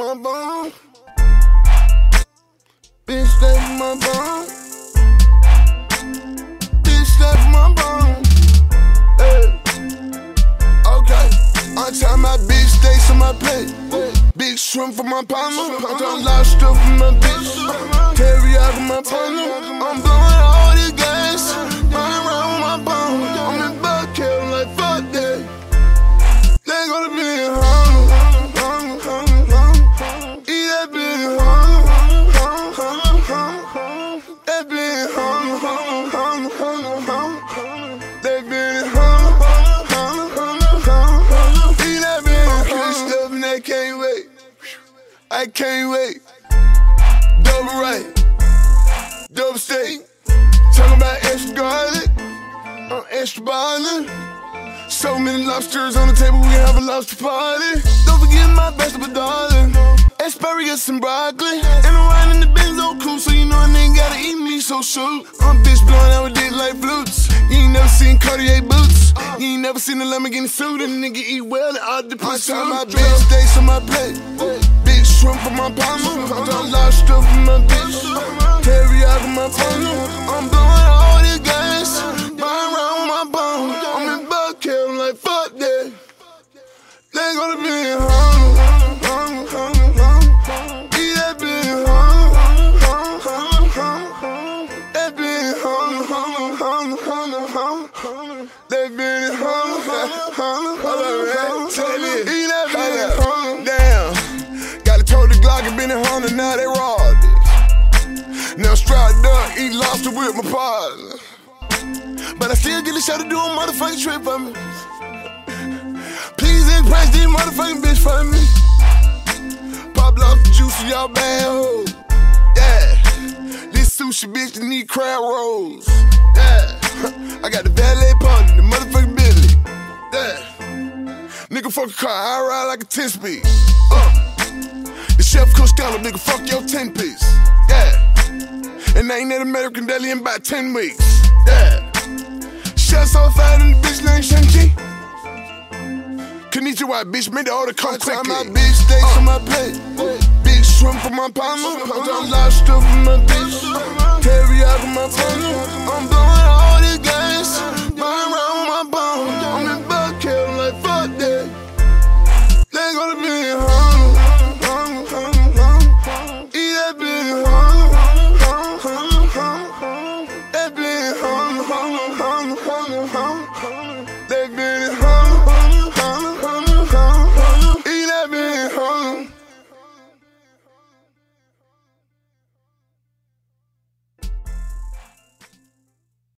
my bone. Bitch, for my bone. Bitch, for my bone. Hey. Okay. I tell my bitch stays on my plate. Big shrimp for my partner. I done lobster for my bitch. Teriyaki for my partner. I'm blowing all these I can't wait. Double right, double steak. Talking about extra garlic, I'm extra ballin'. So many lobsters on the table, we have a lobster party. Don't forget my vegetable darling. Asparagus and broccoli. And I'm riding the benzo cool, so you know a nigga gotta eat me, so shoot. I'm bitch blowing out with dick like flutes. You ain't never seen Cartier boots. You ain't never seen a Lamborghini suit. And a nigga eat well and all the pussy. I my bitch stays on my plate. My partner. I lobster for my bitch. Teriyaki for my partner. I'm blowing all these gas. Riding around my bone. I'm in Buckhill like fuck that. They gonna be that bitch. That bitch home, home, home, home, home, home. That bitch home, home, home, home, home. Eat that bitch home. Damn, eat with my partner. But I still get a shot to do a motherfucking trip for me. Please impress these motherfucking bitch for me. Pop off the juice of y'all bad hoes. Yeah. This sushi bitch that need crab rolls. Yeah. I got the valet partner, the motherfucking Billy. Yeah. Nigga fuck a car, I ride like a 10 speed. Uh. The chef cook scallop, nigga fuck your 10 piece. Yeah. And I ain't that American deli in about 10 weeks. Yeah. Chef so fat and the bitch named Shang-Chi. Konnichiwa, bitch, made the order come quickly. my bitch stays on my plate. Big shrimp for my partner. I done lobster for my bitch. Teriyaki for my partner. I'm blowing